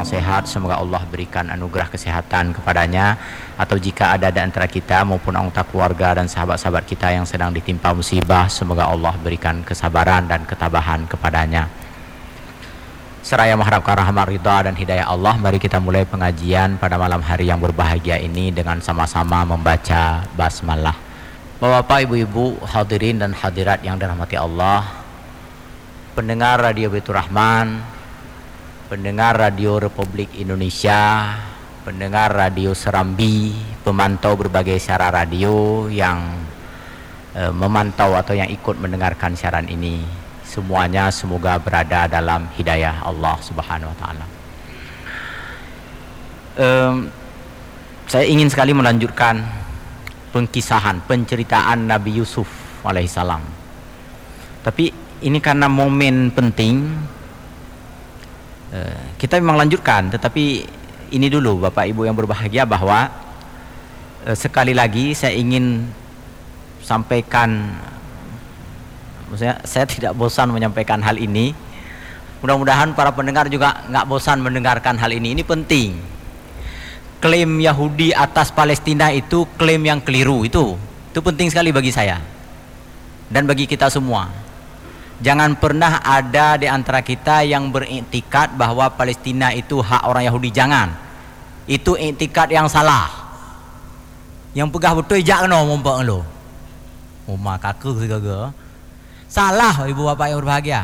sedang sehat semoga Allah berikan anugerah kesehatan kepadanya. Atau jika ada di antara kita maupun anggota keluarga dan sahabat-sahabat kita yang sedang ditimpa musibah semoga Allah berikan kesabaran dan ketabahan kepadanya. Seraya mengharapkan rahmat ridha dan hidayah Allah Mari kita mulai pengajian pada malam hari yang berbahagia ini Dengan sama-sama membaca basmalah. Bapak, ibu-ibu, hadirin dan hadirat yang dirahmati Allah Pendengar Radio Betul Rahman pendengar Radio Republik Indonesia, pendengar Radio Serambi, pemantau berbagai siaran radio yang e, memantau atau yang ikut mendengarkan siaran ini. Semuanya semoga berada dalam hidayah Allah Subhanahu wa taala. E, saya ingin sekali melanjutkan pengkisahan, penceritaan Nabi Yusuf alaihissalam. Tapi ini karena momen penting kita memang lanjutkan tetapi ini dulu Bapak Ibu yang berbahagia bahwa uh, sekali lagi saya ingin sampaikan maksudnya saya tidak bosan menyampaikan hal ini. Mudah-mudahan para pendengar juga nggak bosan mendengarkan hal ini. Ini penting. Klaim Yahudi atas Palestina itu klaim yang keliru itu. Itu penting sekali bagi saya dan bagi kita semua Jangan pernah ada di antara kita yang beriktikat bahwa Palestina itu hak orang Yahudi. Jangan. Itu iktikat yang salah. Yang pegah betul jak no mumpang lo. Uma kaku segala. Salah ibu bapak yang berbahagia.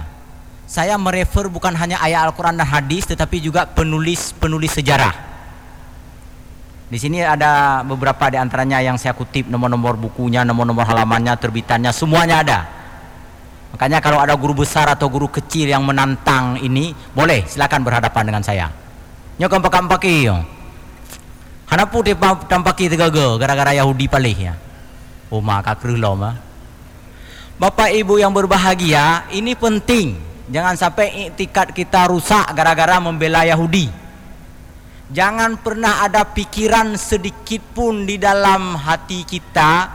Saya merefer bukan hanya ayat Al-Quran dan hadis tetapi juga penulis-penulis sejarah. Di sini ada beberapa di antaranya yang saya kutip nomor-nomor bukunya, nomor-nomor halamannya, terbitannya, semuanya ada. Makanya kalau ada guru besar atau guru kecil yang menantang ini, boleh silakan berhadapan dengan saya. Nyo kampak kampaki yo. Hanapu dia tampaki tegaga gara-gara Yahudi palih ya. Oh maka mah. Bapak Ibu yang berbahagia, ini penting. Jangan sampai itikat kita rusak gara-gara membela Yahudi. Jangan pernah ada pikiran sedikit pun di dalam hati kita.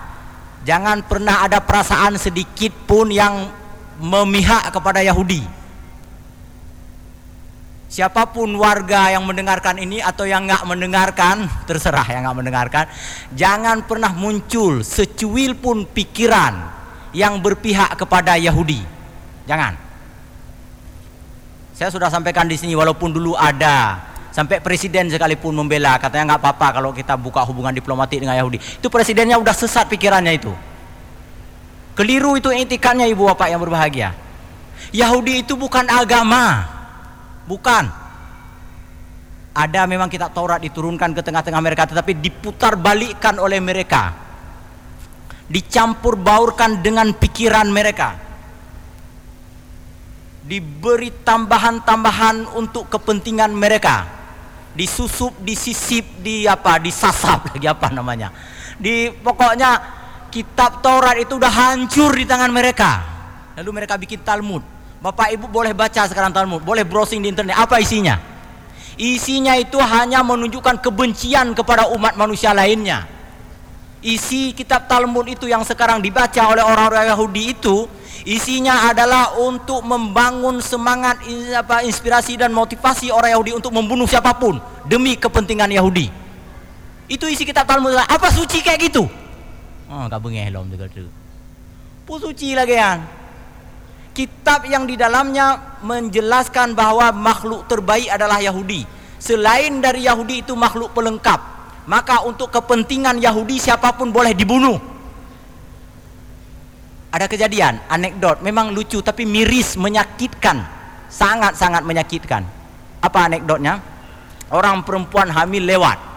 Jangan pernah ada perasaan sedikit pun yang memihak kepada Yahudi. Siapa pun warga yang mendengarkan ini atau yang nggak mendengarkan, terserah yang nggak mendengarkan, jangan pernah muncul secuil pun pikiran yang berpihak kepada Yahudi. Jangan. Saya sudah sampaikan di sini walaupun dulu ada sampai presiden sekalipun membela katanya nggak apa-apa kalau kita buka hubungan diplomatik dengan Yahudi. Itu presidennya udah sesat pikirannya itu. Keliru itu etikanya ibu bapak yang berbahagia. Yahudi itu bukan agama. Bukan. Ada memang kitab Taurat diturunkan ke tengah-tengah mereka tetapi diputar balikkan oleh mereka. Dicampur baurkan dengan pikiran mereka. Diberi tambahan-tambahan untuk kepentingan mereka. Disusup, disisip, di apa, disasap lagi apa namanya. Di pokoknya kitab Taurat itu udah hancur di tangan mereka. Lalu mereka bikin Talmud. Bapak Ibu boleh baca sekarang Talmud, boleh browsing di internet. Apa isinya? Isinya itu hanya menunjukkan kebencian kepada umat manusia lainnya. Isi kitab Talmud itu yang sekarang dibaca oleh orang-orang Yahudi itu isinya adalah untuk membangun semangat apa inspirasi dan motivasi orang Yahudi untuk membunuh siapa pun demi kepentingan Yahudi. Itu isi kitab Talmud. Apa suci kayak gitu? Oh, kau bengeh lom juga tu. Pusuci lagi kan. Kitab yang di dalamnya menjelaskan bahwa makhluk terbaik adalah Yahudi. Selain dari Yahudi itu makhluk pelengkap. Maka untuk kepentingan Yahudi siapa pun boleh dibunuh. Ada kejadian, anekdot, memang lucu tapi miris, menyakitkan. Sangat-sangat menyakitkan. Apa anekdotnya? Orang perempuan hamil lewat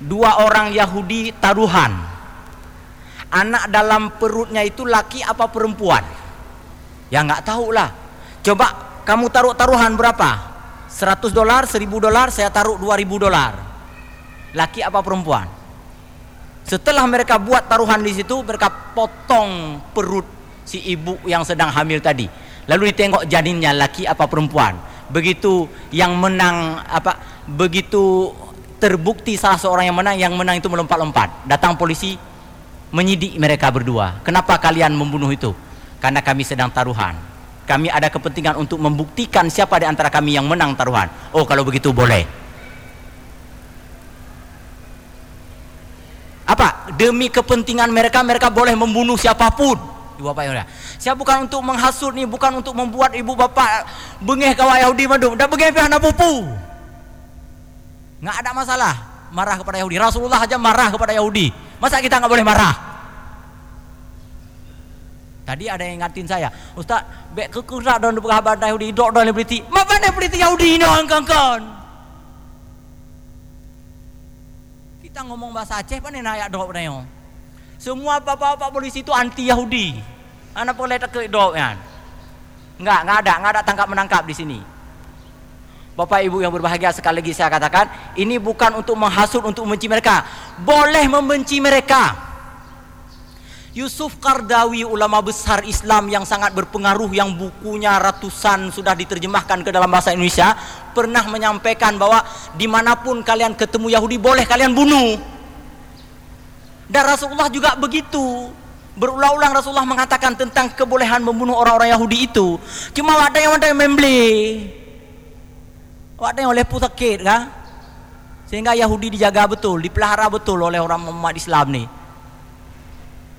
dua orang Yahudi taruhan. Anak dalam perutnya itu laki apa perempuan? Ya nggak tahu lah coba kamu taruh taruhan berapa? 100 dolar 1000 dolar saya taruh 2000 dolar. Laki apa perempuan? Setelah mereka buat taruhan di situ mereka potong perut si ibu yang sedang hamil tadi. Lalu ditengok janinnya laki apa perempuan. Begitu yang menang apa begitu terbukti salah seorang yang menang yang menang itu melompat-lompat datang polisi menyidik mereka berdua kenapa kalian membunuh itu karena kami sedang taruhan kami ada kepentingan untuk membuktikan siapa di antara kami yang menang taruhan. Oh, kalau begitu boleh. Apa? Demi kepentingan mereka, mereka boleh membunuh siapa pun. Ibu bapak yang Saya bukan untuk menghasut nih, bukan untuk membuat ibu bapak bengeh kawan Yahudi madu. Dah bengeh pihak pupu. Nggak ada masalah marah kepada Yahudi. Rasulullah aja marah kepada Yahudi. Masa kita nggak boleh marah? Tadi ada yang ingatin saya, Ustaz, bek kekurak dan berkabar Yahudi, dok dan beriti. Apa nih beriti Yahudi ini orang Kita ngomong bahasa Aceh, apa nih nayak dok nih? Semua bapak-bapak polisi itu anti Yahudi. Anak boleh tak dok kan? Enggak, enggak ada, enggak ada tangkap menangkap di sini. Bapak Ibu yang berbahagia sekali lagi saya katakan, ini bukan untuk menghasut untuk membenci mereka. Boleh membenci mereka. Yusuf Kardawi ulama besar Islam yang sangat berpengaruh yang bukunya ratusan sudah diterjemahkan ke dalam bahasa Indonesia pernah menyampaikan bahwa di mana pun kalian ketemu Yahudi boleh kalian bunuh dan Rasulullah juga begitu berulang-ulang Rasulullah mengatakan tentang kebolehan membunuh orang-orang Yahudi itu cuma ada yang ada yang ada yang oleh putakir kan sehingga Yahudi dijaga betul dipelihara betul oleh orang umat Islam nih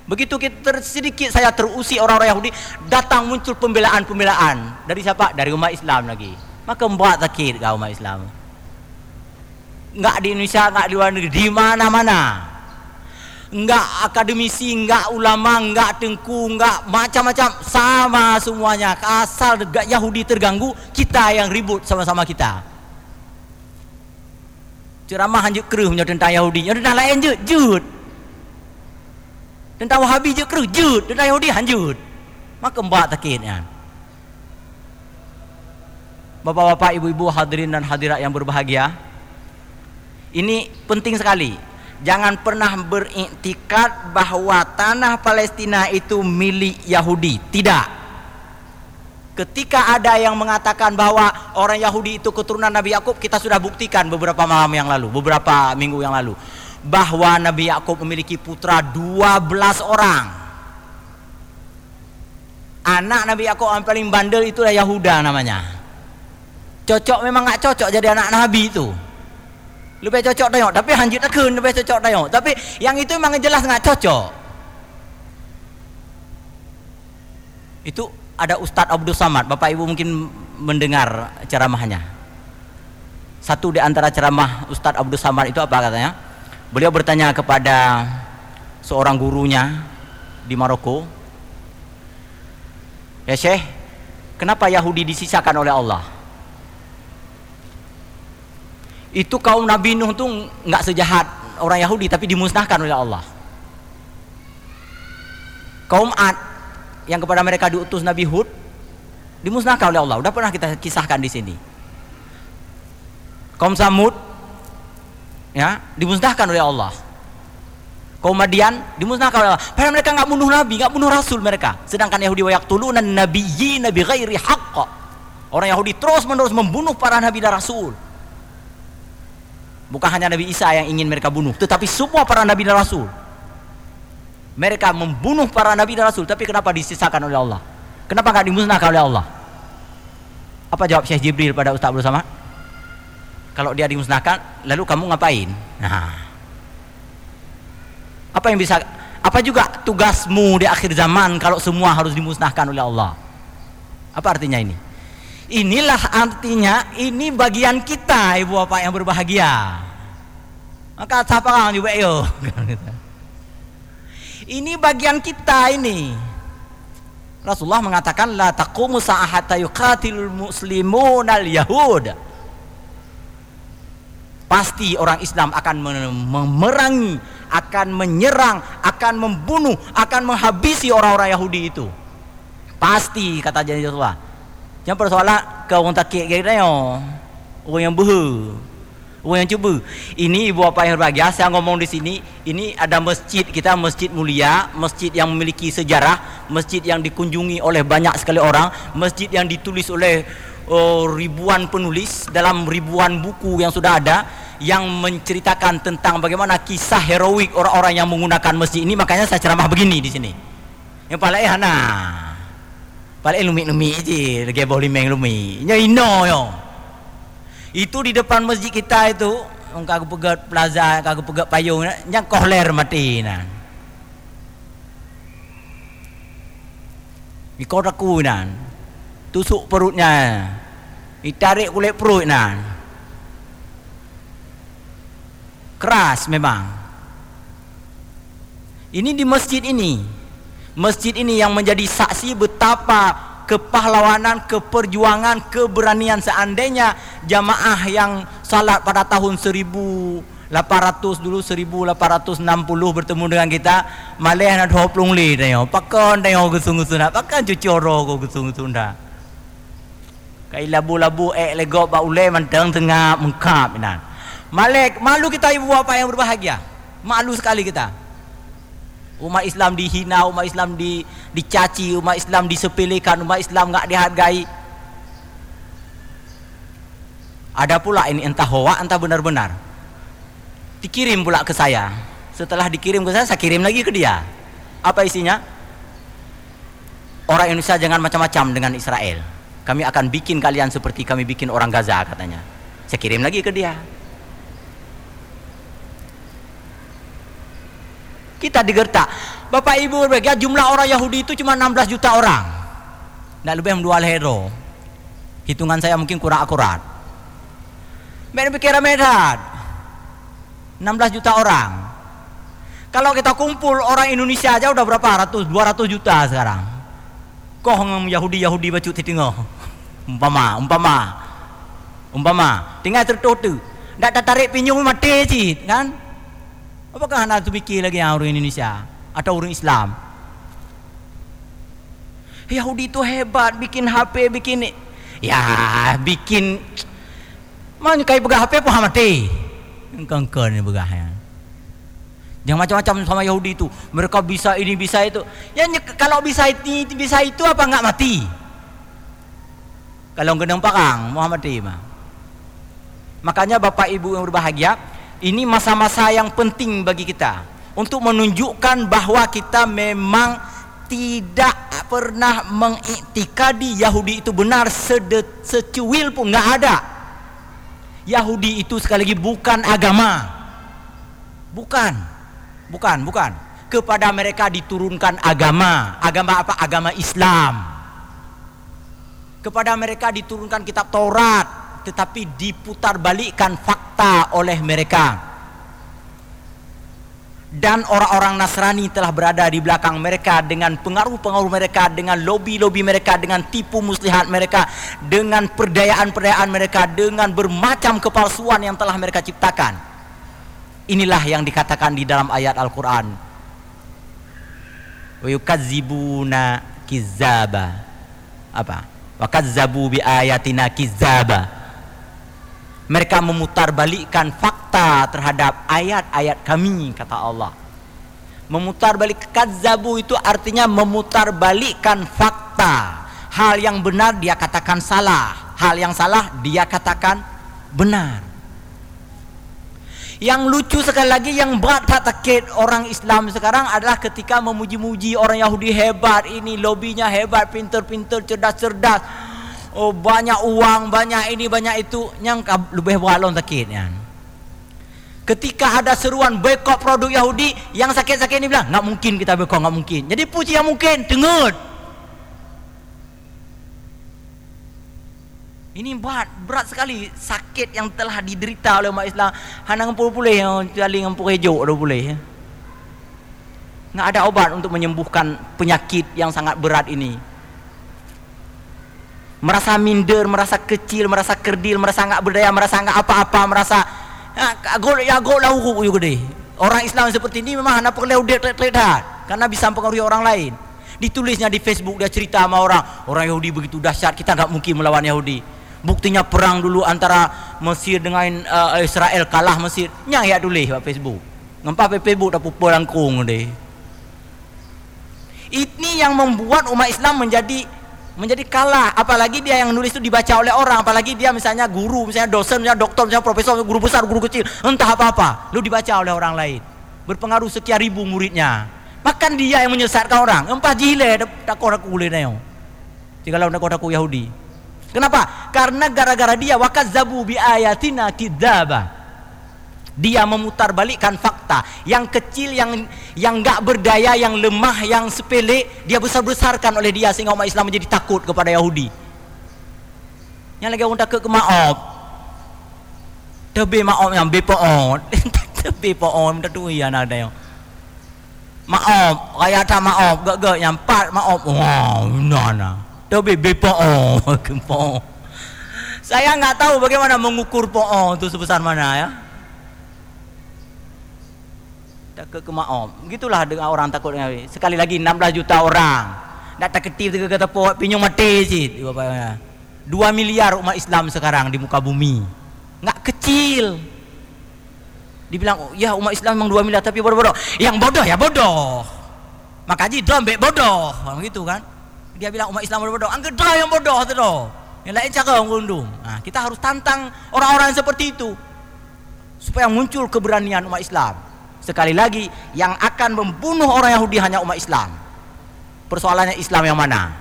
Begitu kita sedikit saya terusi orang-orang Yahudi, datang muncul pembelaan-pembelaan. Dari siapa? Dari umat Islam lagi. Maka membuat sakit kau umat Islam. Enggak di Indonesia, enggak di luar negeri, di mana-mana. Enggak akademisi, enggak ulama, enggak tengku, enggak macam-macam, sama semuanya. Asal Yahudi terganggu, kita yang ribut sama-sama kita. Ceramah hanjuk keruh tentang Yahudi, tentang lain je, jut. Tentang Wahabi je kerujut, tentang Yahudi hanjut. Maka mbak takitnya. Bapak-bapak, ibu-ibu, hadirin dan hadirat yang berbahagia. Ini penting sekali. Jangan pernah beriktikat bahawa tanah Palestina itu milik Yahudi. Tidak. Ketika ada yang mengatakan bahwa orang Yahudi itu keturunan Nabi Yakub, kita sudah buktikan beberapa malam yang lalu, beberapa minggu yang lalu bahwa Nabi Yakub memiliki putra 12 orang. Anak Nabi Yakub yang paling bandel itu adalah Yahuda namanya. Cocok memang nggak cocok jadi anak Nabi itu. Lebih cocok tengok, tapi hanjut tekun lebih cocok tengok. Tapi yang itu memang jelas nggak cocok. Itu ada Ustadz Abdul Samad, Bapak Ibu mungkin mendengar ceramahnya. Satu di antara ceramah Ustadz Abdul Samad itu apa katanya? Beliau bertanya kepada seorang gurunya di Maroko, "Ya Syekh, kenapa Yahudi disisakan oleh Allah?" Itu kaum Nabi Nuh tuh nggak sejahat orang Yahudi tapi dimusnahkan oleh Allah. Kaum Ad yang kepada mereka diutus Nabi Hud dimusnahkan oleh Allah. Udah pernah kita kisahkan di sini. Kaum Samud ya dimusnahkan oleh Allah kaum Madian dimusnahkan oleh Allah padahal mereka nggak bunuh nabi nggak bunuh rasul mereka sedangkan Yahudi wayak tulunan nabiyyi nabi ghairi haqqa orang Yahudi terus menerus membunuh para nabi dan rasul bukan hanya Nabi Isa yang ingin mereka bunuh tetapi semua para nabi dan rasul. Mereka membunuh para nabi dan rasul tapi kenapa disisakan oleh Allah? Kenapa nggak dimusnahkan oleh Allah? Apa jawab Syekh Jibril pada Ustaz bersama kalau dia dimusnahkan lalu kamu ngapain? Nah. Apa yang bisa apa juga tugasmu di akhir zaman kalau semua harus dimusnahkan oleh Allah? Apa artinya ini inilah artinya ini bagian kita ibu bapak yang berbahagia maka siapa kan juga yo ini bagian kita ini Rasulullah mengatakan la taqumu sa'ahata yuqatilul muslimun al yahud pasti orang Islam akan memerangi, akan menyerang, akan membunuh, akan menghabisi orang-orang Yahudi itu. Pasti kata Rasulullah. Jangan persoalan kau orang takik kira yo. Orang yang behu. Orang yang cuba. Ini ibu apa yang berbahagia saya ngomong di sini, ini ada masjid kita masjid mulia, masjid yang memiliki sejarah, masjid yang dikunjungi oleh banyak sekali orang, masjid yang ditulis oleh oh, ribuan penulis dalam ribuan buku yang sudah ada yang menceritakan tentang bagaimana kisah heroik orang-orang yang menggunakan masjid ini makanya saya ceramah begini di sini yang paling eh Paling lumi-lumi je, lagi boleh main lumi. Nya ino yo. Itu di depan masjid kita itu, kagak pegat plaza, kagak pegat payung, yang kohler mati nah. Di kotaku nan. Tusuk perutnya. Ditarik kulit perut nan. Keras memang. Ini di masjid ini. Masjid ini yang menjadi saksi betapa kepahlawanan, keperjuangan, keberanian seandainya jamaah yang salat pada tahun 1800 dulu 1860 bertemu dengan kita malih nak 20 li dah pakon dah gusung-gusung nak pakon cucoro ko gusung-gusung dah kai labu-labu ek lego ba ule manteng tengah mengkap nan malek malu kita ibu bapa yang berbahagia. Malu sekali kita Umat Islam dihina, umat Islam di, dicaci, umat Islam disepelekan, umat Islam enggak dihargai. Ada pula ini entah hoa, entah benar-benar. Dikirim pula ke saya. Setelah dikirim ke saya, saya kirim lagi ke dia. Apa isinya? Orang Indonesia jangan macam-macam dengan Israel. Kami akan bikin kalian seperti kami bikin orang Gaza katanya. Saya kirim lagi ke dia. Kita digertak. Bapak Ibu berbahagia jumlah orang Yahudi itu cuma 16 juta orang. Tidak lebih dua hero. Hitungan saya mungkin kurang akurat. Mereka pikir medan. 16 juta orang. Kalau kita kumpul orang Indonesia aja udah berapa ratus, 200 juta sekarang. Kok Yahudi Yahudi baju tengok. Umpama, umpama, umpama. Tinggal tertutup. Tidak tertarik pinjam mati sih, kan? Apakah anda tu fikir lagi yang orang Indonesia atau orang Islam? Yahudi itu hebat bikin HP bikin ya bikin mana kayak pegang HP pun mati. Engkau ni begah ya. Yang macam-macam sama Yahudi itu. Mereka bisa ini bisa itu. Ya kalau bisa ini bisa itu apa enggak mati? Kalau genang pakang Muhammad mah. Makanya Bapak Ibu yang berbahagia, ini masa-masa yang penting bagi kita untuk menunjukkan bahwa kita memang tidak pernah mengiktikadi Yahudi itu benar sedet, secuil pun nggak ada. Yahudi itu sekali lagi bukan agama. Bukan. Bukan, bukan. Kepada mereka diturunkan agama. Agama apa? Agama Islam. Kepada mereka diturunkan kitab Taurat, tetapi diputar balikkan fakta oleh mereka. Dan orang-orang Nasrani telah berada di belakang mereka dengan pengaruh-pengaruh mereka dengan lobi-lobi mereka dengan tipu muslihat mereka dengan perdayaan-perdayaan mereka dengan bermacam kepalsuan yang telah mereka ciptakan. Inilah yang dikatakan di dalam ayat Al-Quran. Wa kizaba apa? Wa kazzabu bi ayatina kizaba mereka memutarbalikkan fakta terhadap ayat-ayat kami kata Allah. Memutarbalik kadzabu itu artinya memutarbalikkan fakta. Hal yang benar dia katakan salah. Hal yang salah dia katakan benar. Yang lucu sekali lagi yang berat tak takut orang Islam sekarang adalah ketika memuji-muji orang Yahudi hebat ini lobinya hebat pinter-pinter cerdas-cerdas oh banyak uang, banyak ini, banyak itu, yang lebih balon sakitnya. Ketika ada seruan boykot produk Yahudi, yang sakit-sakit ini bilang, nggak mungkin kita boykot, nggak mungkin. Jadi puji yang mungkin, dengar. Ini berat, berat sekali sakit yang telah diderita oleh umat Islam. Hanya ngempul boleh yang jali ngempul hijau dah boleh. Ya. Nggak ada obat untuk menyembuhkan penyakit yang sangat berat ini merasa minder, merasa kecil, merasa kerdil, merasa enggak berdaya, merasa enggak apa-apa, merasa agak ya agak lah juga deh. Orang Islam seperti ini memang nak perlu dia karena bisa mempengaruhi orang lain. Ditulisnya di Facebook dia cerita sama orang, orang Yahudi begitu dahsyat, kita enggak mungkin melawan Yahudi. Buktinya perang dulu antara Mesir dengan uh, Israel kalah Mesir. Nyang ya tulis di Facebook. Ngapa Facebook dah pupul langkung deh. Ini yang membuat umat Islam menjadi menjadi kalah. Apalagi dia yang nulis itu dibaca oleh orang. Apalagi dia misalnya guru misalnya dosen misalnya dokter misalnya profesor guru besar guru kecil. Entah apa-apa. Lu dibaca oleh orang lain. Berpengaruh sekian ribu muridnya. Makan dia yang menyesatkan orang. Empah jile tak korang kulit Tinggal lawan kota Yahudi. Kenapa? Karena gara-gara dia wakat zabu bi ayatina kidaba. Dia memutar balikkan fakta yang kecil, yang yang nggak berdaya, yang lemah, yang sepele, dia besar-besarkan oleh dia sehingga umat Islam menjadi takut kepada Yahudi. Yang lagi orang takut ke maaf. Tebe maaf yang bepoon. Tebe poon, minta tu ya ada yang. Maaf, kaya tak maaf, gak-gak yang empat maaf. Wow, nana. Tebe bepoon. Saya nggak tahu bagaimana mengukur poon itu sebesar mana ya takut ke maaf. Begitulah dengan orang takut dengan Sekali lagi 16 juta orang. Nak tak ketip tiga kata pohon pinyong mati sih. Dua miliar umat Islam sekarang di muka bumi. Nggak kecil. Dibilang, oh, ya umat Islam memang dua miliar tapi bodoh-bodoh. Yang bodoh ya bodoh. Maka haji dombek bodoh. Begitu kan. Dia bilang umat Islam bodoh-bodoh. Angkat dah yang bodoh tu Yang lain cara orang gundung. Nah, kita harus tantang orang-orang seperti itu. Supaya muncul keberanian umat Islam. Sekali lagi, yang akan membunuh orang Yahudi hanya umat Islam. Persoalannya Islam yang mana?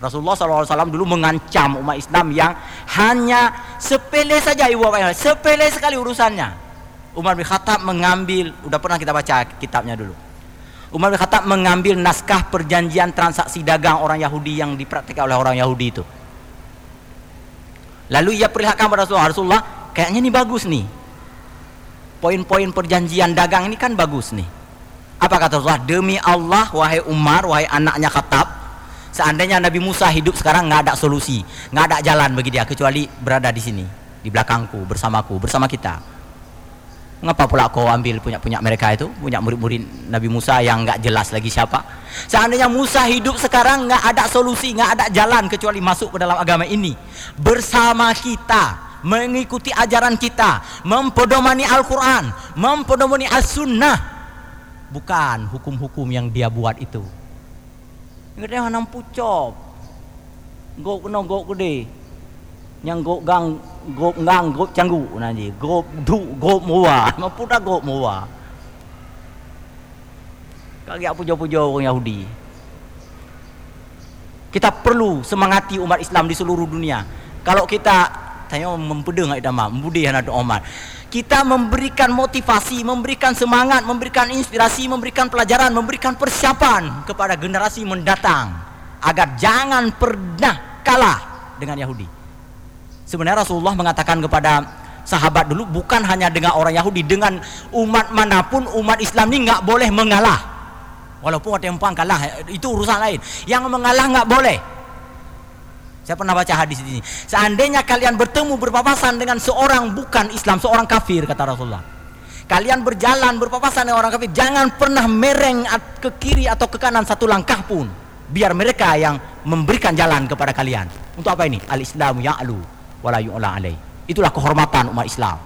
Rasulullah SAW dulu mengancam umat Islam yang hanya sepele saja ibu bapak sepele sekali urusannya. Umar bin Khattab mengambil, udah pernah kita baca kitabnya dulu. Umar bin Khattab mengambil naskah perjanjian transaksi dagang orang Yahudi yang dipraktikkan oleh orang Yahudi itu. Lalu ia perlihatkan kepada Rasulullah, Rasulullah kayaknya ini bagus nih poin-poin perjanjian dagang ini kan bagus nih. Apa kata Rasulullah? Demi Allah, wahai Umar, wahai anaknya Khattab, seandainya Nabi Musa hidup sekarang nggak ada solusi, nggak ada jalan bagi dia kecuali berada di sini, di belakangku, bersamaku, bersama kita. Ngapa pula kau ambil punya punya mereka itu, punya murid-murid Nabi Musa yang nggak jelas lagi siapa? Seandainya Musa hidup sekarang nggak ada solusi, nggak ada jalan kecuali masuk ke dalam agama ini bersama kita mengikuti ajaran kita, mempedomani Al-Quran, mempedomani As-Sunnah, bukan hukum-hukum yang dia buat itu. Ngerti hanam pucop, gok kena gok gede, yang gok gang, gok ngang, gok canggu nanti, gok du, gok muwa, mampu dah gok muwa. Kagak pujo-pujo orang Yahudi. Kita perlu semangati umat Islam di seluruh dunia. Kalau kita tanya mempeda ngai dama membudi anak Omar. Kita memberikan motivasi memberikan semangat memberikan inspirasi memberikan pelajaran memberikan persiapan kepada generasi mendatang agar jangan pernah kalah dengan Yahudi. Sebenarnya Rasulullah mengatakan kepada sahabat dulu bukan hanya dengan orang Yahudi dengan umat mana pun umat Islam ini nggak boleh mengalah. Walaupun ada yang kalah itu urusan lain. Yang mengalah nggak boleh saya pernah baca hadis ini. Seandainya kalian bertemu berpapasan dengan seorang bukan Islam, seorang kafir kata Rasulullah. Kalian berjalan berpapasan dengan orang kafir, jangan pernah mereng ke kiri atau ke kanan satu langkah pun. Biar mereka yang memberikan jalan kepada kalian. Untuk apa ini? Al-Islamu ya'lu wala yu'la alaih. Itulah kehormatan umat Islam.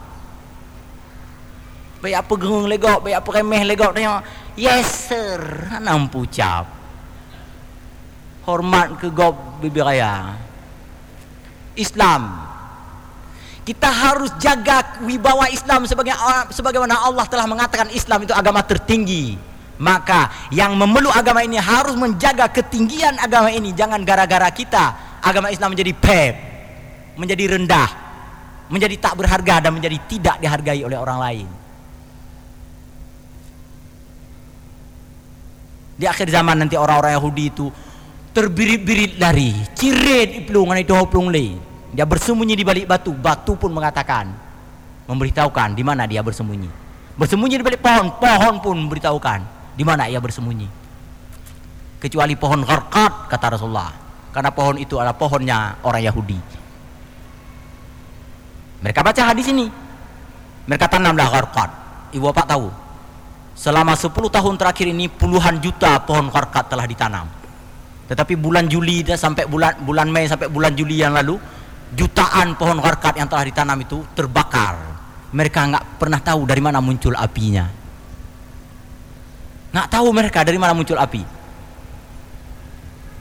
Baik apa legok, baik apa remeh legok tanya, yes sir, nampu cap. Hormat ke gob bibir raya. Islam. Kita harus jaga wibawa Islam sebagai sebagaimana Allah telah mengatakan Islam itu agama tertinggi. Maka yang memeluk agama ini harus menjaga ketinggian agama ini. Jangan gara-gara kita agama Islam menjadi pep, menjadi rendah, menjadi tak berharga dan menjadi tidak dihargai oleh orang lain. Di akhir zaman nanti orang-orang Yahudi itu terbirit-birit lari, cirit ipelung itu hoplung lain. Dia bersembunyi di balik batu. Batu pun mengatakan, memberitahukan di mana dia bersembunyi. Bersembunyi di balik pohon, pohon pun memberitahukan di mana ia bersembunyi. Kecuali pohon gharqat kata Rasulullah. Karena pohon itu adalah pohonnya orang Yahudi. Mereka baca hadis ini. Mereka tanamlah gharqat. Ibu bapak tahu. Selama 10 tahun terakhir ini puluhan juta pohon gharqat telah ditanam. Tetapi bulan Juli sampai bulan bulan Mei sampai bulan Juli yang lalu jutaan pohon gharkat yang telah ditanam itu terbakar. Mereka nggak pernah tahu dari mana muncul apinya. Nggak tahu mereka dari mana muncul api.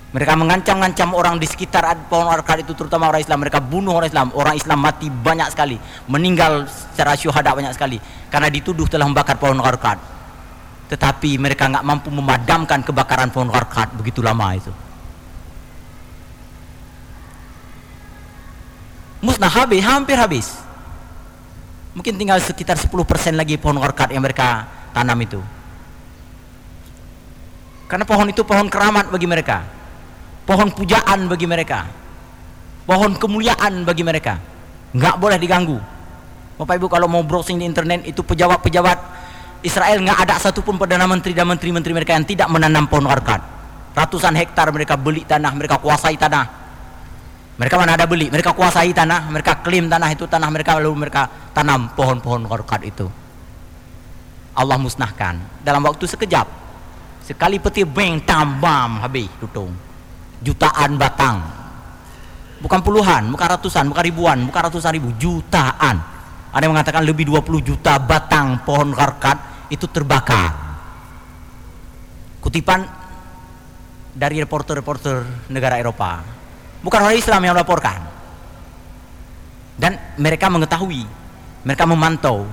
Mereka mengancam-ngancam orang di sekitar pohon gharkat itu terutama orang Islam. Mereka bunuh orang Islam. Orang Islam mati banyak sekali. Meninggal secara syuhada banyak sekali. Karena dituduh telah membakar pohon gharkat. tetapi mereka nggak mampu memadamkan kebakaran pohon karkat begitu lama itu musnah habis hampir habis. Mungkin tinggal sekitar 10% lagi pohon karkat yang mereka tanam itu. Karena pohon itu pohon keramat bagi mereka. Pohon pujaan bagi mereka. Pohon kemuliaan bagi mereka. Nggak boleh diganggu. Bapak Ibu kalau mau browsing di internet itu pejabat-pejabat Israel nggak ada satupun perdana menteri dan menteri-menteri mereka yang tidak menanam pohon orchid. Ratusan hektar mereka beli tanah, mereka kuasai tanah. Mereka mana ada beli, mereka kuasai tanah, mereka klaim tanah itu tanah mereka lalu mereka tanam pohon-pohon orchid itu. Allah musnahkan dalam waktu sekejap. Sekali peti beng tambam habis tutung. Jutaan batang. Bukan puluhan, bukan ratusan, bukan ribuan, bukan ratusan ribu, jutaan. Ada yang mengatakan lebih 20 juta batang pohon karkat itu terbakar. Kutipan dari reporter-reporter negara Eropa. Bukan orang Islam yang melaporkan. Dan mereka mengetahui, mereka memantau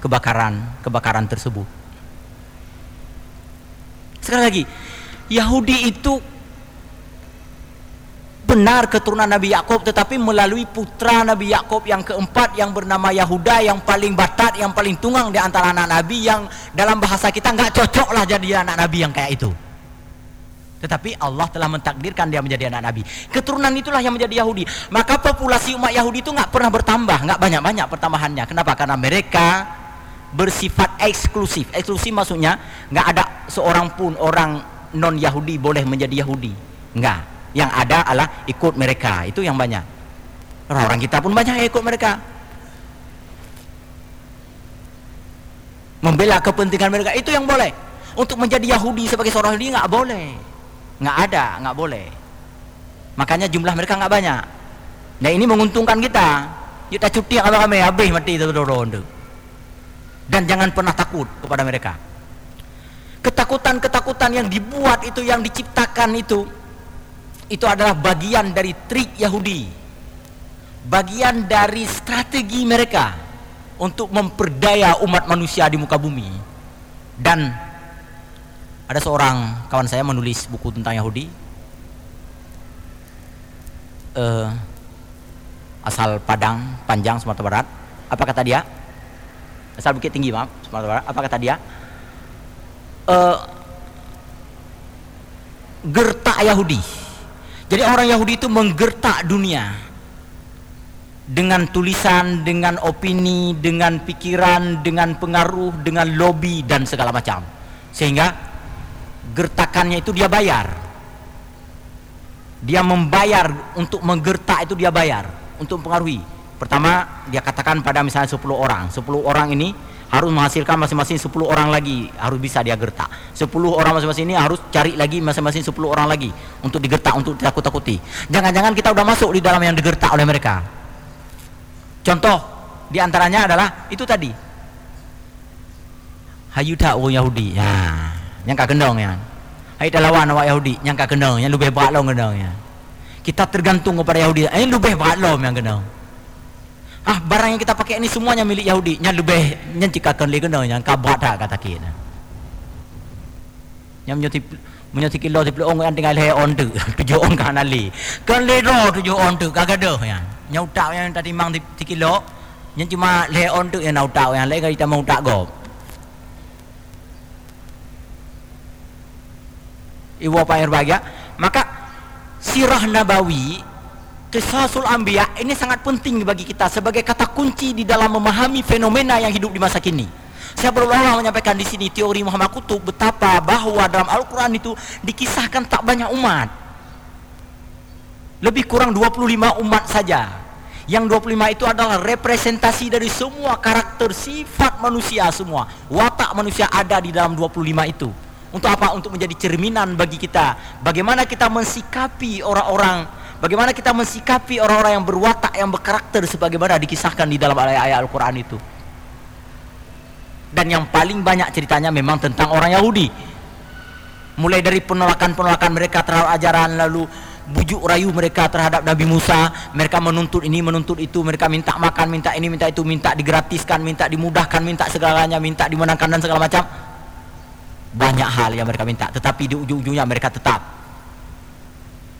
kebakaran-kebakaran tersebut. Sekali lagi, Yahudi itu benar keturunan Nabi Yakub tetapi melalui putra Nabi Yakub yang keempat yang bernama Yahuda yang paling batat yang paling tunggang di antara anak Nabi yang dalam bahasa kita nggak cocok lah jadi anak Nabi yang kayak itu tetapi Allah telah mentakdirkan dia menjadi anak Nabi. Keturunan itulah yang menjadi Yahudi. Maka populasi umat Yahudi itu nggak pernah bertambah nggak banyak-banyak pertambahannya. Kenapa? Karena mereka bersifat eksklusif. Eksklusif maksudnya nggak ada seorang pun orang non Yahudi boleh menjadi Yahudi. Nggak. Yang ada adalah ikut mereka. Itu yang banyak. Orang-orang kita pun banyak yang ikut mereka. Membela kepentingan mereka. Itu yang boleh. Untuk menjadi Yahudi sebagai seorang Yahudi nggak boleh nggak ada nggak boleh. Makanya jumlah mereka nggak banyak. Nah ini menguntungkan kita. Kita cuti kalau kami habis mati itu dan jangan pernah takut kepada mereka. Ketakutan-ketakutan yang dibuat itu yang diciptakan itu itu adalah bagian dari trik Yahudi. Bagian dari strategi mereka untuk memperdaya umat manusia di muka bumi. Dan ada seorang kawan saya menulis buku tentang Yahudi. Uh, asal Padang Panjang Sumatera Barat. Apa kata dia? Asal Bukit Tinggi maaf Sumatera Barat. Apa kata dia? Uh, gertak Yahudi. Jadi orang Yahudi itu menggertak dunia dengan tulisan, dengan opini, dengan pikiran, dengan pengaruh, dengan lobby dan segala macam. Sehingga gertakannya itu dia bayar. Dia membayar untuk menggertak itu dia bayar untuk mempengaruhi. Pertama dia katakan pada misalnya 10 orang, 10 orang ini harus menghasilkan masing-masing 10 orang lagi harus bisa dia gertak. 10 orang masing-masing ini harus cari lagi masing-masing 10 orang lagi untuk digertak untuk ditakut-takuti. Jangan-jangan kita udah masuk di dalam yang digertak oleh mereka. Contoh di antaranya adalah itu tadi. Orang Yahudi. Ya yang kak gendong ya. Hayuta lawan awak Yahudi yang kak gendong yang lebih berat lo gendong ya. Kita tergantung kepada Yahudi. Ini lebih berat lo yang gendong. Ah barang yang kita pakai ini semuanya milik Yahudi. Nya lebih nya cikakan lagi kena yang kabat dah kata kita yang menyuti menyuti kilo tipe orang yang tinggal leher on tu. Tujuh orang kan ali kan lero tujuh orang tu kagak ada ya. Nya utak yang tadi mang tipe kilo nya cuma leher on tu yang utak yang lain kita mau utak go ibu apa yang berbahagia maka sirah nabawi Kisasul Ambiya ini sangat penting bagi kita sebagai kata kunci di dalam memahami fenomena yang hidup di masa kini. Saya berulang-ulang menyampaikan di sini teori Muhammad Kutub betapa bahwa dalam Al-Quran itu dikisahkan tak banyak umat. Lebih kurang 25 umat saja. Yang 25 itu adalah representasi dari semua karakter sifat manusia semua. Watak manusia ada di dalam 25 itu. Untuk apa? Untuk menjadi cerminan bagi kita. Bagaimana kita mensikapi orang-orang Bagaimana kita mensikapi orang-orang yang berwatak, yang berkarakter sebagaimana dikisahkan di dalam ayat-ayat Al-Quran itu. Dan yang paling banyak ceritanya memang tentang orang Yahudi. Mulai dari penolakan-penolakan mereka terhadap ajaran, lalu bujuk rayu mereka terhadap Nabi Musa. Mereka menuntut ini, menuntut itu. Mereka minta makan, minta ini, minta itu, minta digratiskan, minta dimudahkan, minta segalanya, minta dimenangkan dan segala macam. Banyak hal yang mereka minta tetapi di ujung-ujungnya mereka tetap.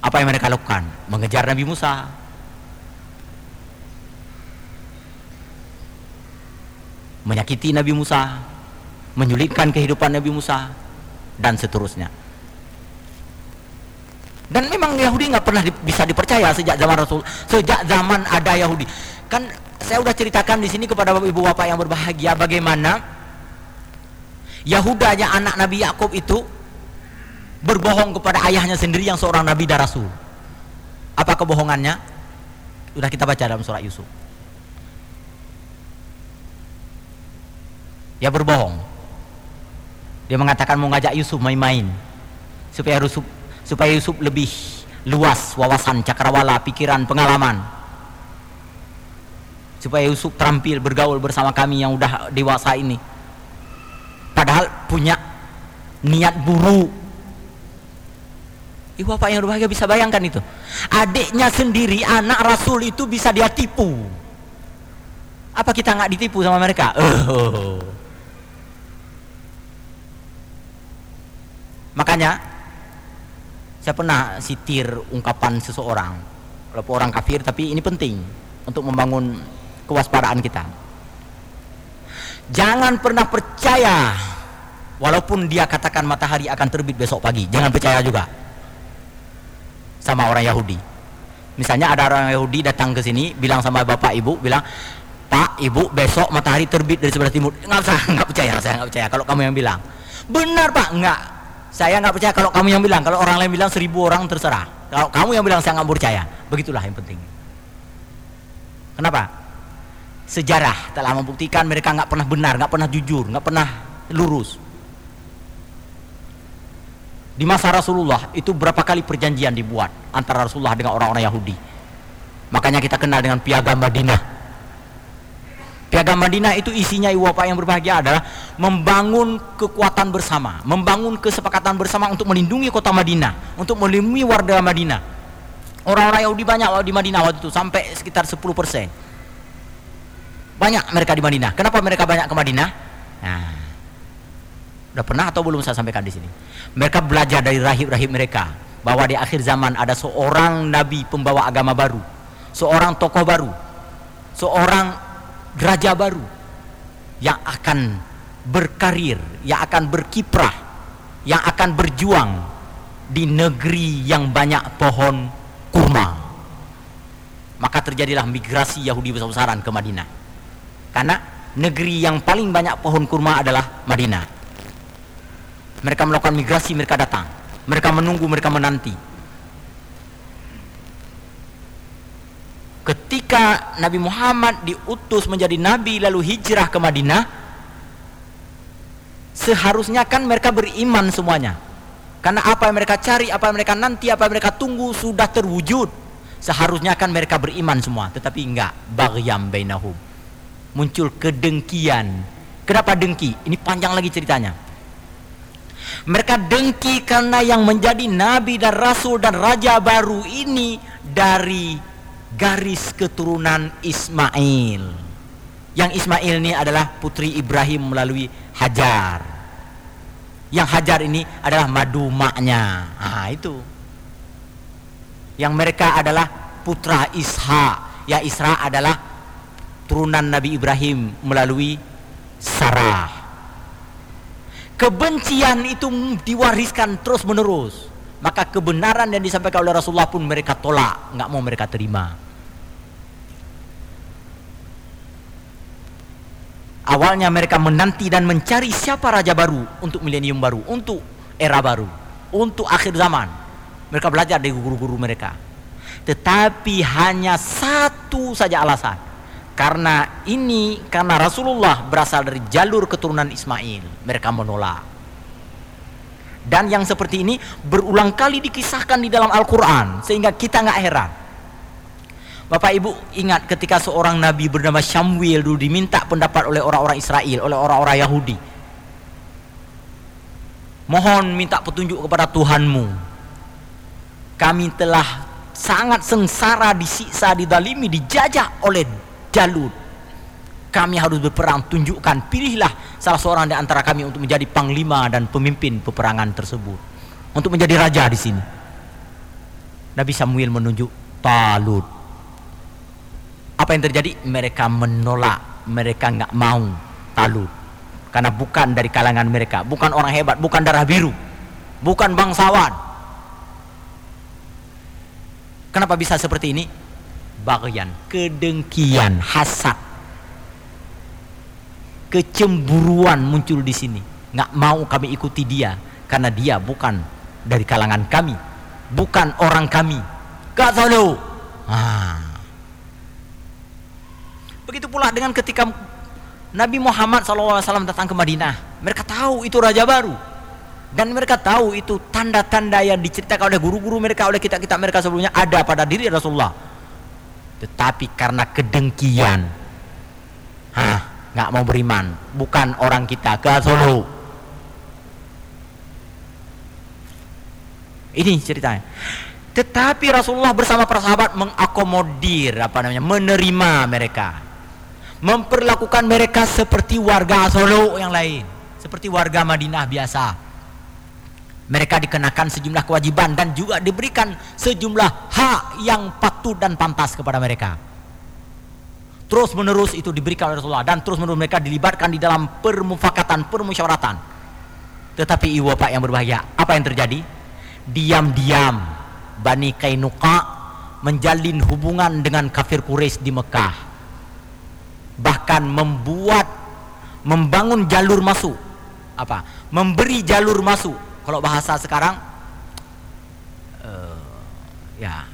Apa yang mereka lakukan? Mengejar Nabi Musa. Menyakiti Nabi Musa. Menyulitkan kehidupan Nabi Musa. Dan seterusnya. Dan memang Yahudi nggak pernah di, bisa dipercaya sejak zaman Rasul sejak zaman ada Yahudi. Kan saya sudah ceritakan di sini kepada ibu bapak yang berbahagia bagaimana Yahudanya anak Nabi Yakub itu berbohong kepada ayahnya sendiri yang seorang nabi dan rasul. Apa kebohongannya? Sudah kita baca dalam surat Yusuf. Dia berbohong. Dia mengatakan mau ngajak Yusuf main-main supaya Yusuf supaya Yusuf lebih luas wawasan cakrawala, pikiran, pengalaman supaya Yusuf terampil bergaul bersama kami yang udah dewasa ini padahal punya niat buruk Ibu bapak yang berbahagia bisa bayangkan itu adiknya sendiri anak rasul itu bisa dia tipu apa kita nggak ditipu sama mereka oh. makanya saya pernah sitir ungkapan seseorang walaupun orang kafir tapi ini penting untuk membangun kewaspadaan kita. Jangan pernah percaya walaupun dia katakan matahari akan terbit besok pagi, jangan percaya juga sama orang Yahudi. Misalnya ada orang Yahudi datang ke sini bilang sama bapak ibu bilang Pak, ibu besok matahari terbit dari sebelah timur. Nggak usah, nggak percaya, saya nggak percaya. Kalau kamu yang bilang, benar pak, nggak. Saya nggak percaya kalau kamu yang bilang. Kalau orang lain bilang seribu orang terserah. Kalau kamu yang bilang saya nggak percaya, begitulah yang penting. Kenapa? sejarah telah membuktikan mereka nggak pernah benar, nggak pernah jujur, nggak pernah lurus. Di masa Rasulullah itu berapa kali perjanjian dibuat antara Rasulullah dengan orang-orang Yahudi. Makanya kita kenal dengan piagam Madinah. Piagam Madinah itu isinya ibu bapak yang berbahagia adalah membangun kekuatan bersama, membangun kesepakatan bersama untuk melindungi kota Madinah, untuk melindungi warga Madinah. Orang-orang Yahudi banyak di Madinah waktu itu sampai sekitar 10 persen banyak mereka di Madinah. Kenapa mereka banyak ke Madinah? Nah, udah pernah atau belum saya sampaikan di sini? Mereka belajar dari rahib-rahib mereka bahwa di akhir zaman ada seorang nabi pembawa agama baru, seorang tokoh baru, seorang raja baru yang akan berkarir, yang akan berkiprah, yang akan berjuang di negeri yang banyak pohon kurma. Maka terjadilah migrasi Yahudi besar-besaran ke Madinah. Karena negeri yang paling banyak pohon kurma adalah Madinah. Mereka melakukan migrasi, mereka datang. Mereka menunggu, mereka menanti. Ketika Nabi Muhammad diutus menjadi nabi lalu hijrah ke Madinah, seharusnya kan mereka beriman semuanya. Karena apa yang mereka cari, apa yang mereka nanti, apa yang mereka tunggu sudah terwujud. Seharusnya kan mereka beriman semua, tetapi enggak. Baghyam bainahum muncul kedengkian. Kenapa dengki? Ini panjang lagi ceritanya. Mereka dengki karena yang menjadi nabi dan rasul dan raja baru ini dari garis keturunan Ismail. Yang Ismail ini adalah putri Ibrahim melalui Hajar. Yang Hajar ini adalah madu maknya. Nah, itu. Yang mereka adalah putra Isha. Ya Isra adalah turunan Nabi Ibrahim melalui Sarah. Kebencian itu diwariskan terus menerus. Maka kebenaran yang disampaikan oleh Rasulullah pun mereka tolak, nggak mau mereka terima. Awalnya mereka menanti dan mencari siapa raja baru untuk milenium baru, untuk era baru, untuk akhir zaman. Mereka belajar dari guru-guru mereka. Tetapi hanya satu saja alasan karena ini karena Rasulullah berasal dari jalur keturunan Ismail. Mereka menolak. Dan yang seperti ini berulang kali dikisahkan di dalam Al-Quran sehingga kita nggak heran. Bapak Ibu ingat ketika seorang nabi bernama Syamwil dulu diminta pendapat oleh orang-orang Israel oleh orang-orang Yahudi. Mohon minta petunjuk kepada Tuhanmu. Kami telah sangat sengsara disiksa didalimi dijajah oleh Jalut kami harus berperang tunjukkan pilihlah salah seorang di antara kami untuk menjadi panglima dan pemimpin peperangan tersebut. Untuk menjadi raja di sini. Nabi Samuel menunjuk Talut. Apa yang terjadi? Mereka menolak. Mereka nggak mau Talut. Karena bukan dari kalangan mereka. Bukan orang hebat bukan darah biru. Bukan bangsawan. Kenapa bisa seperti ini bagian kedengkian hasad. Kecemburuan muncul di sini. Nggak mau kami ikuti dia karena dia bukan dari kalangan kami. Bukan orang kami. Gak tahu. Ah. begitu pula dengan ketika Nabi Muhammad SAW datang ke Madinah. Mereka tahu itu raja baru. Dan mereka tahu itu tanda-tanda yang diceritakan oleh guru-guru mereka oleh kita-kita mereka sebelumnya ada pada diri Rasulullah tetapi karena kedengkian. Hah? Nggak mau beriman. Bukan orang kita ke Solo. Ini ceritanya. Tetapi Rasulullah bersama para sahabat mengakomodir apa namanya menerima mereka. Memperlakukan mereka seperti warga Solo yang lain. Seperti warga Madinah biasa mereka dikenakan sejumlah kewajiban dan juga diberikan sejumlah hak yang patut dan pantas kepada mereka. Terus menerus itu diberikan oleh Rasulullah dan terus menerus mereka dilibatkan di dalam permufakatan, permusyawaratan. Tetapi ibu bapak yang berbahaya, apa yang terjadi? Diam-diam Bani Kainuka menjalin hubungan dengan kafir Quraisy di Mekah. Bahkan membuat membangun jalur masuk apa? Memberi jalur masuk kalau bahasa sekarang uh, ya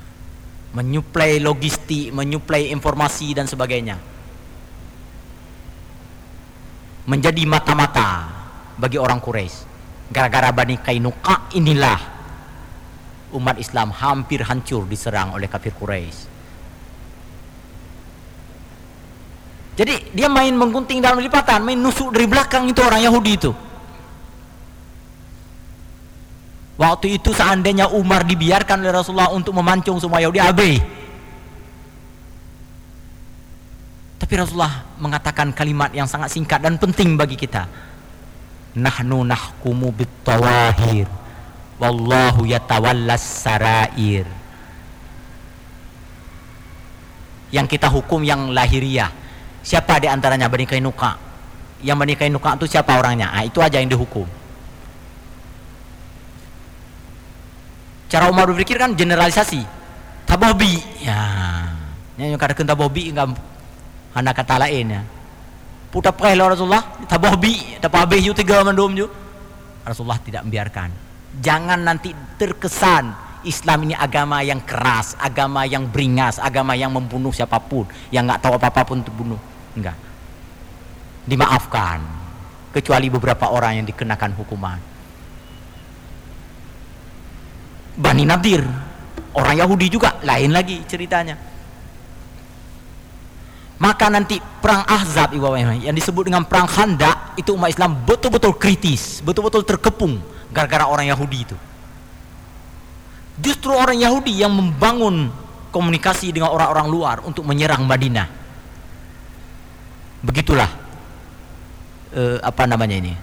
menyuplai logistik, menyuplai informasi dan sebagainya. Menjadi mata-mata bagi orang Quraisy. Gara-gara Bani Kainuka inilah umat Islam hampir hancur diserang oleh kafir Quraisy. Jadi dia main menggunting dalam lipatan, main nusuk dari belakang itu orang Yahudi itu. Waktu itu seandainya Umar dibiarkan oleh Rasulullah untuk memancung semua Yahudi abe. Tapi Rasulullah mengatakan kalimat yang sangat singkat dan penting bagi kita. Nahnu nahkumu bitawahir wallahu yatawallas sarair. Yang kita hukum yang lahiriah. Siapa di antaranya Bani Kainuka? Yang Bani Kainuka itu siapa orangnya? Ah, itu aja yang dihukum. Cara Umar berpikir kan generalisasi. Tabobi. Ya. Yang kata tabobi enggak hanya kata lain ya. Putar lo Rasulullah. Tabobi. Tabobi yu tiga mandum yu Rasulullah tidak membiarkan. Jangan nanti terkesan Islam ini agama yang keras agama yang beringas agama yang membunuh siapa pun yang nggak tahu apa-apa pun terbunuh. Enggak. Dimaafkan. Kecuali beberapa orang yang dikenakan hukuman Bani Nadir. Orang Yahudi juga lain lagi ceritanya. Maka nanti perang Ahzab yang disebut dengan perang Khandaq itu umat Islam betul-betul kritis betul-betul terkepung gara-gara orang Yahudi itu. Justru orang Yahudi yang membangun komunikasi dengan orang-orang luar untuk menyerang Madinah. Begitulah eh, apa namanya ini?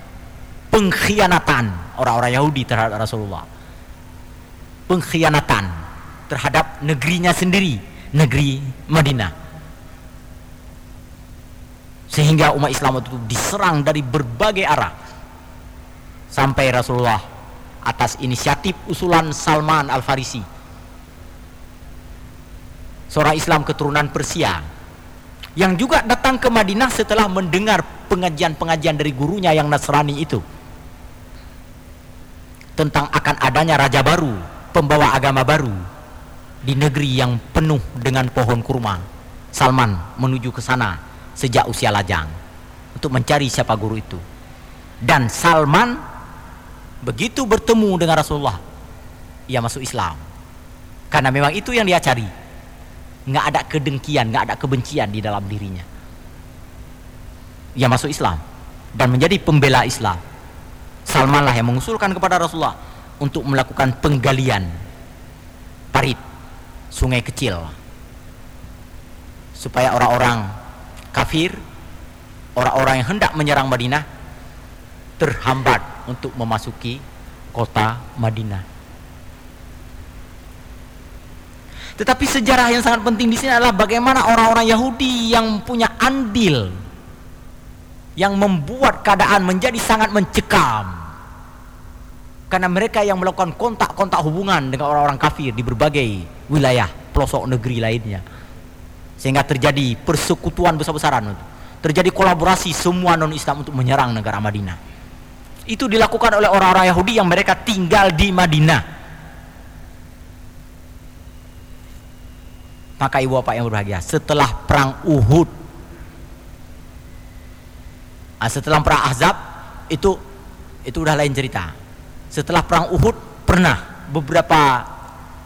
Pengkhianatan orang-orang Yahudi terhadap Rasulullah pengkhianatan terhadap negerinya sendiri, negeri Madinah. Sehingga umat Islam itu diserang dari berbagai arah. Sampai Rasulullah atas inisiatif usulan Salman Al-Farisi. Seorang Islam keturunan Persia yang juga datang ke Madinah setelah mendengar pengajian-pengajian dari gurunya yang Nasrani itu tentang akan adanya raja baru pembawa agama baru di negeri yang penuh dengan pohon kurma. Salman menuju ke sana sejak usia lajang untuk mencari siapa guru itu. Dan Salman begitu bertemu dengan Rasulullah, ia masuk Islam. Karena memang itu yang dia cari. Nggak ada kedengkian, nggak ada kebencian di dalam dirinya. Ia masuk Islam dan menjadi pembela Islam. Salman lah yang mengusulkan kepada Rasulullah untuk melakukan penggalian parit sungai kecil supaya orang-orang kafir orang-orang yang hendak menyerang Madinah terhambat untuk memasuki kota Madinah. Tetapi sejarah yang sangat penting di sini adalah bagaimana orang-orang Yahudi yang punya andil yang membuat keadaan menjadi sangat mencekam. Karena mereka yang melakukan kontak-kontak hubungan dengan orang-orang kafir di berbagai wilayah pelosok negeri lainnya. Sehingga terjadi persekutuan besar-besaran. Terjadi kolaborasi semua non-Islam untuk menyerang negara Madinah. Itu dilakukan oleh orang-orang Yahudi yang mereka tinggal di Madinah. Maka ibu bapak yang berbahagia, setelah perang Uhud, nah, setelah perang Ahzab itu itu udah lain cerita. Setelah perang Uhud pernah beberapa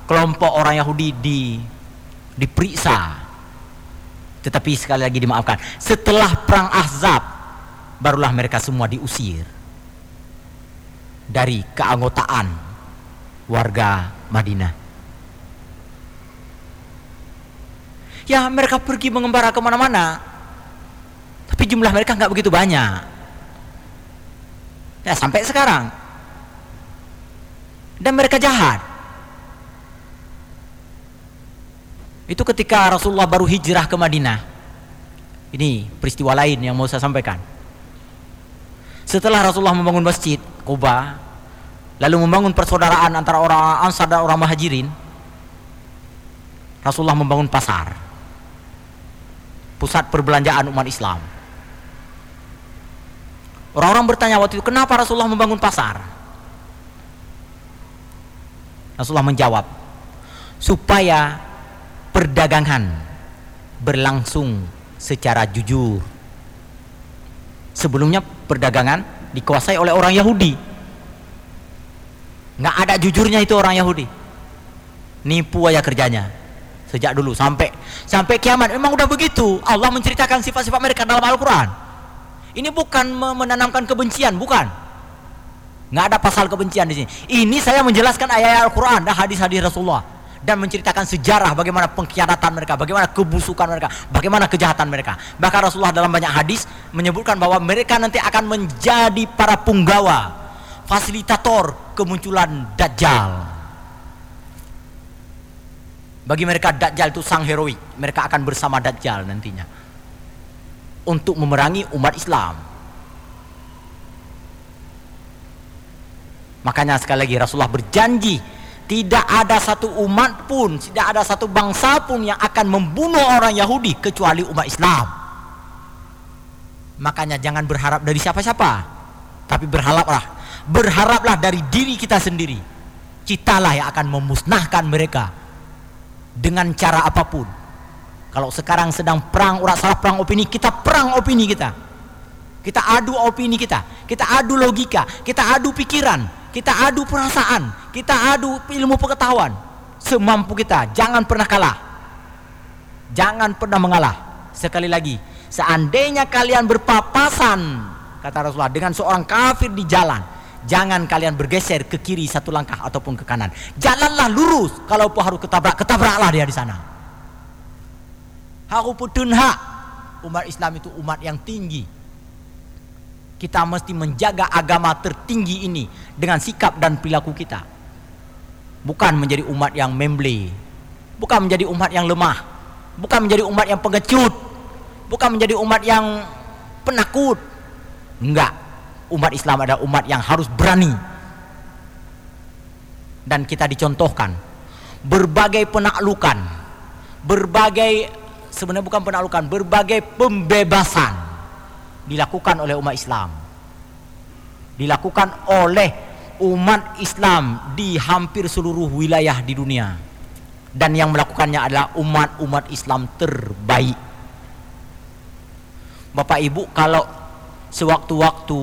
kelompok orang Yahudi di diperiksa, tetapi sekali lagi dimaafkan. Setelah perang Ahzab, barulah mereka semua diusir dari keanggotaan warga Madinah. Ya mereka pergi mengembara ke mana-mana, tapi jumlah mereka nggak begitu banyak. Ya sampai sekarang. Dan mereka jahat. Itu ketika Rasulullah baru hijrah ke Madinah. Ini peristiwa lain yang mau saya sampaikan. Setelah Rasulullah membangun masjid Kuba, lalu membangun persaudaraan antara orang Ansar dan orang Muhajirin, Rasulullah membangun pasar. Pusat perbelanjaan umat Islam. Orang-orang bertanya waktu itu, kenapa Rasulullah membangun pasar? Rasulullah menjawab, supaya perdagangan berlangsung secara jujur. Sebelumnya perdagangan dikuasai oleh orang Yahudi. Nggak ada jujurnya itu orang Yahudi. Nipu aja kerjanya. Sejak dulu sampai sampai kiamat memang udah begitu. Allah menceritakan sifat-sifat mereka dalam Al-Qur'an. Ini bukan menanamkan kebencian, bukan. Nggak ada pasal kebencian di sini. Ini saya menjelaskan ayat Al-Qur'an dan hadis-hadis Rasulullah dan menceritakan sejarah bagaimana pengkhianatan mereka, bagaimana kebusukan mereka, bagaimana kejahatan mereka. Bahkan Rasulullah dalam banyak hadis menyebutkan bahwa mereka nanti akan menjadi para punggawa, fasilitator kemunculan Dajjal. Bagi mereka Dajjal itu sang heroik, mereka akan bersama Dajjal nantinya untuk memerangi umat Islam. Makanya sekali lagi Rasulullah berjanji tidak ada satu umat pun, tidak ada satu bangsa pun yang akan membunuh orang Yahudi kecuali umat Islam. Makanya jangan berharap dari siapa-siapa, tapi berharaplah, berharaplah dari diri kita sendiri. Citalah yang akan memusnahkan mereka dengan cara apa pun. Kalau sekarang sedang perang, urat salah perang opini, kita perang opini kita. Kita adu opini kita, kita adu logika, kita adu pikiran, kita adu perasaan, kita adu ilmu pengetahuan semampu kita. Jangan pernah kalah. Jangan pernah mengalah. Sekali lagi, seandainya kalian berpapasan kata Rasulullah dengan seorang kafir di jalan, jangan kalian bergeser ke kiri satu langkah ataupun ke kanan. Jalanlah lurus. Kalau harus ketabrak, ketabraklah dia di sana. Haru hak. Umat Islam itu umat yang tinggi, kita mesti menjaga agama tertinggi ini dengan sikap dan perilaku kita. Bukan menjadi umat yang memble, bukan menjadi umat yang lemah, bukan menjadi umat yang pengecut, bukan menjadi umat yang penakut. Enggak. Umat Islam adalah umat yang harus berani. Dan kita dicontohkan berbagai penaklukan, berbagai sebenarnya bukan penaklukan, berbagai pembebasan dilakukan oleh umat Islam. Dilakukan oleh umat Islam di hampir seluruh wilayah di dunia. Dan yang melakukannya adalah umat-umat Islam terbaik. Bapak Ibu kalau sewaktu-waktu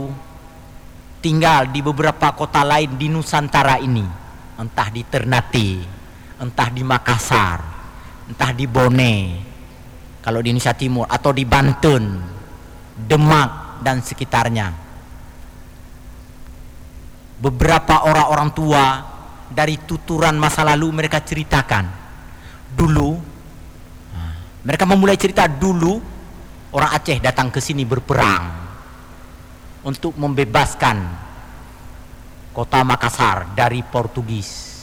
tinggal di beberapa kota lain di Nusantara ini entah di Ternate entah di Makassar entah di Bone kalau di Indonesia Timur atau di Banten Demak dan sekitarnya. Beberapa orang-orang tua dari tuturan masa lalu mereka ceritakan dulu mereka memulai cerita dulu orang Aceh datang ke sini berperang untuk membebaskan kota Makassar dari Portugis.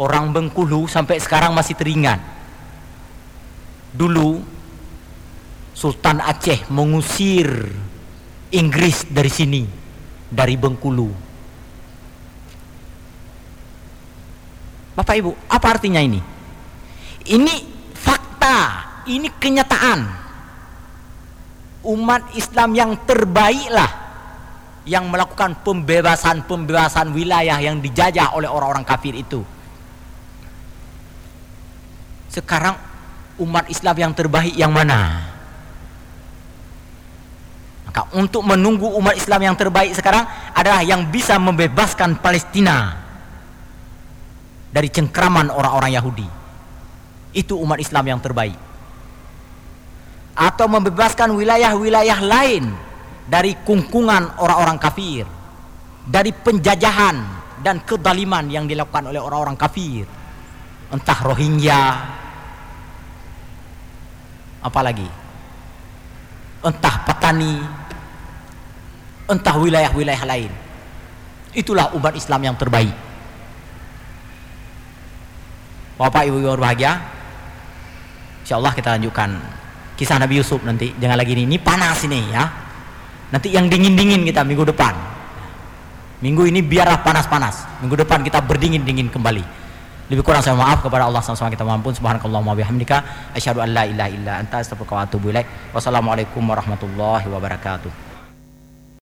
Orang Bengkulu sampai sekarang masih teringat. Dulu Sultan Aceh mengusir Inggris dari sini, dari Bengkulu. Bapak Ibu, apa artinya ini? Ini fakta, ini kenyataan. Umat Islam yang terbaiklah yang melakukan pembebasan-pembebasan wilayah yang dijajah oleh orang-orang kafir itu. Sekarang umat Islam yang terbaik yang mana? Maka untuk menunggu umat Islam yang terbaik sekarang adalah yang bisa membebaskan Palestina dari cengkraman orang-orang Yahudi. Itu umat Islam yang terbaik. Atau membebaskan wilayah-wilayah lain dari kungkungan orang-orang kafir, dari penjajahan dan kedaliman yang dilakukan oleh orang-orang kafir. Entah Rohingya, apalagi entah petani, entah wilayah-wilayah lain. Itulah umat Islam yang terbaik. Bapak Ibu yang berbahagia, insya Allah kita lanjutkan kisah Nabi Yusuf nanti. Jangan lagi ini, ini panas ini ya. Nanti yang dingin-dingin kita minggu depan. Minggu ini biarlah panas-panas. Minggu depan kita berdingin-dingin kembali. Lebih kurang saya maaf kepada Allah SWT kita mampu. Subhanakallahumma bihamdika asyhadu an la ilaha illa anta astaghfiruka wa atubu ilaik. Wassalamualaikum warahmatullahi wabarakatuh.